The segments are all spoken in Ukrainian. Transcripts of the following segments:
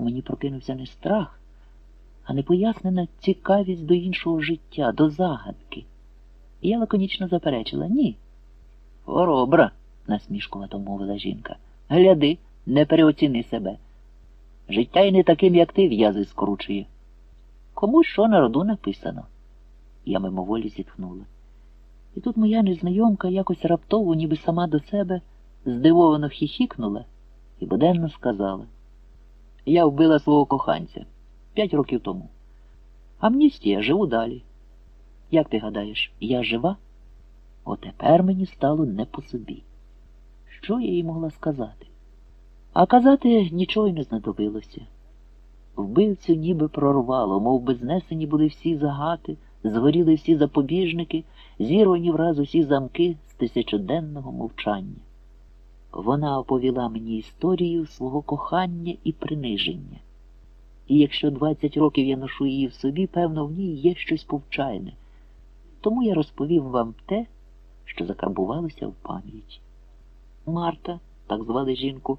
У мені прокинувся не страх, а непояснена цікавість до іншого життя, до загадки. І я лаконічно заперечила ні. Хоробра, насмішкувато мовила жінка. Гляди, не переоціни себе. Життя й не таким, як ти, в'язи скручує. Кому що на роду написано. Я мимоволі зітхнула. І тут моя незнайомка якось раптово, ніби сама до себе, здивовано хіхікнула і буденно сказала. Я вбила свого коханця п'ять років тому. Амністія, живу далі. Як ти гадаєш, я жива? Отепер мені стало не по собі. Що я їй могла сказати? А казати нічого й не знадобилося. Вбивцю ніби прорвало, мов би знесені були всі загати, згоріли всі запобіжники, зірвані враз усі замки з тисячоденного мовчання. Вона оповіла мені історію свого кохання і приниження. І якщо двадцять років я ношу її в собі, певно, в ній є щось повчальне. Тому я розповів вам те, що закарбувалося в пам'яті. Марта, так звали жінку,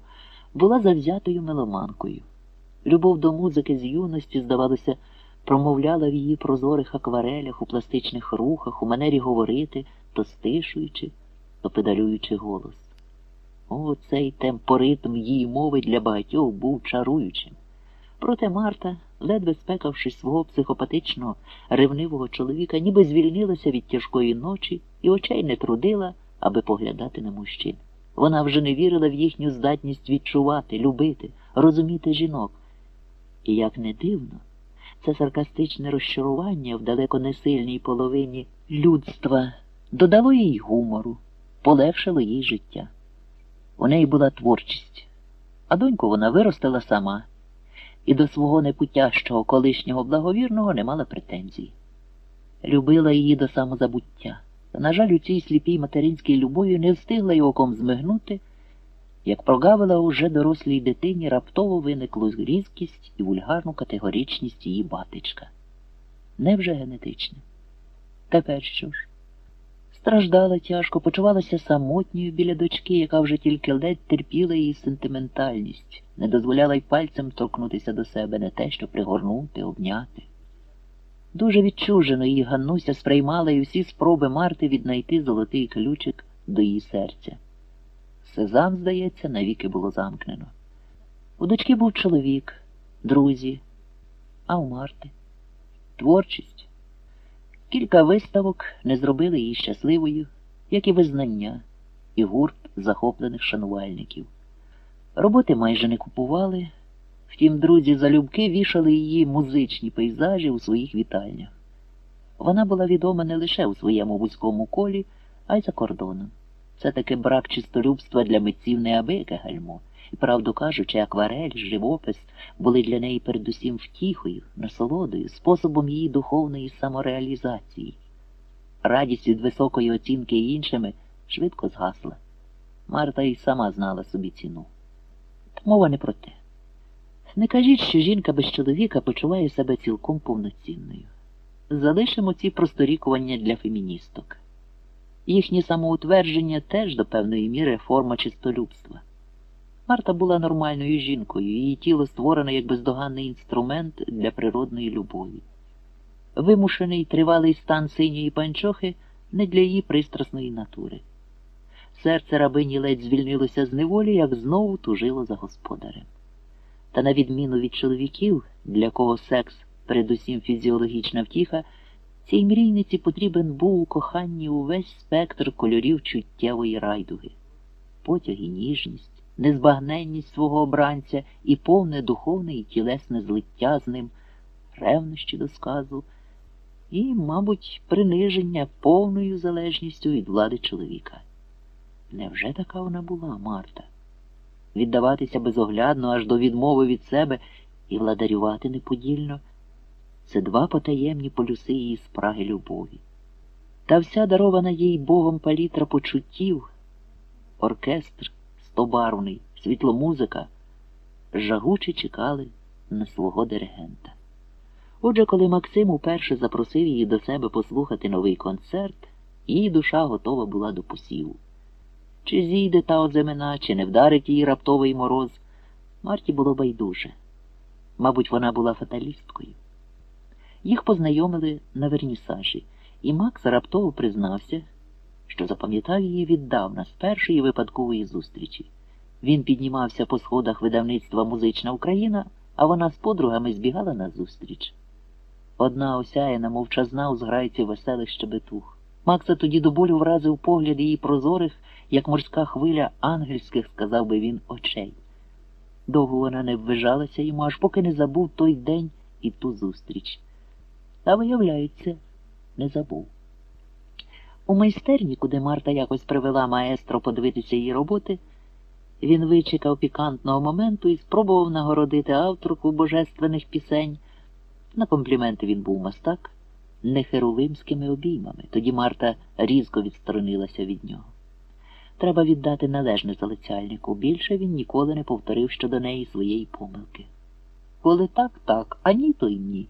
була завзятою меломанкою. Любов до музики з юності, здавалося, промовляла в її прозорих акварелях, у пластичних рухах, у манері говорити, то стишуючи, то педалюючи голос. О, цей темпоритм її мови для багатьох був чаруючим. Проте Марта, ледве спекавшись свого психопатичного, ревнивого чоловіка, ніби звільнилася від тяжкої ночі і очей не трудила, аби поглядати на мужчин. Вона вже не вірила в їхню здатність відчувати, любити, розуміти жінок. І як не дивно, це саркастичне розчарування в далеко не сильній половині людства додало їй гумору, полегшило їй життя. У неї була творчість, а доньку вона виростила сама і до свого непутящого колишнього благовірного не мала претензій. Любила її до самозабуття, та, на жаль, у цій сліпій материнській любові не встигла й оком змигнути, як прогавила уже дорослій дитині, раптово виниклу різкість і вульгарну категоричність її батечка. Невже генетичне? Тепер що ж? Страждала тяжко, почувалася самотньою біля дочки, яка вже тільки ледь терпіла її сентиментальність, не дозволяла й пальцем торкнутися до себе, не те, що пригорнути, обняти. Дуже відчужено її Ганнуся сприймала і всі спроби Марти віднайти золотий ключик до її серця. Сезам, здається, навіки було замкнено. У дочки був чоловік, друзі, а у Марти творчість. Кілька виставок не зробили її щасливою, як і визнання, і гурт захоплених шанувальників. Роботи майже не купували, втім, друзі залюбки вішали її музичні пейзажі у своїх вітальнях. Вона була відома не лише у своєму вузькому колі, а й за кордоном. Це таки брак чистолюбства для митців неабияке гальмо. І, правду кажучи, акварель, живопис були для неї передусім втіхою, насолодою, способом її духовної самореалізації. Радість від високої оцінки іншими швидко згасла. Марта й сама знала собі ціну. Та мова не про те. Не кажіть, що жінка без чоловіка почуває себе цілком повноцінною. Залишимо ці просторікування для феміністок. Їхнє самоутвердження теж до певної міри форма чистолюбства. Марта була нормальною жінкою, її тіло створено як бездоганний інструмент для природної любові. Вимушений тривалий стан синьої панчохи не для її пристрасної натури. Серце рабині ледь звільнилося з неволі, як знову тужило за господарем. Та на відміну від чоловіків, для кого секс, передусім фізіологічна втіха, цій мрійниці потрібен був у коханні увесь спектр кольорів чуттєвої райдуги, потяг і ніжність незбагненність свого обранця і повне духовне і тілесне злиття з ним, ревнощі до сказу і, мабуть, приниження повною залежністю від влади чоловіка. Невже така вона була, Марта? Віддаватися безоглядно аж до відмови від себе і владарювати неподільно це два потаємні полюси її спраги любові. Та вся дарована їй Богом палітра почуттів, оркестр стобарвний, світломузика, жагуче чекали на свого диригента. Отже, коли Максим уперше запросив її до себе послухати новий концерт, її душа готова була до посіву. Чи зійде та оземена, чи не вдарить її раптовий мороз, Марті було байдуже. Мабуть, вона була фаталісткою. Їх познайомили на вернісажі, і Макс раптово признався, що запам'ятав її віддавна з першої випадкової зустрічі. Він піднімався по сходах видавництва Музична Україна, а вона з подругами збігала на зустріч. Одна осяяна, мовчазна у зграйці веселих щебетух. Макса тоді до болю вразив погляд її прозорих, як морська хвиля ангельських, сказав би він, очей. Довго вона не ввижалася йому, аж поки не забув той день і ту зустріч. Та, виявляється, не забув. У майстерні, куди Марта якось привела маестро подивитися її роботи, він вичекав пікантного моменту і спробував нагородити авторку божественних пісень. На компліменти він був мастак, не херувимськими обіймами. Тоді Марта різко відсторонилася від нього. Треба віддати належне залицяльнику. Більше він ніколи не повторив щодо неї своєї помилки. Коли так, так, а ні, то й ні.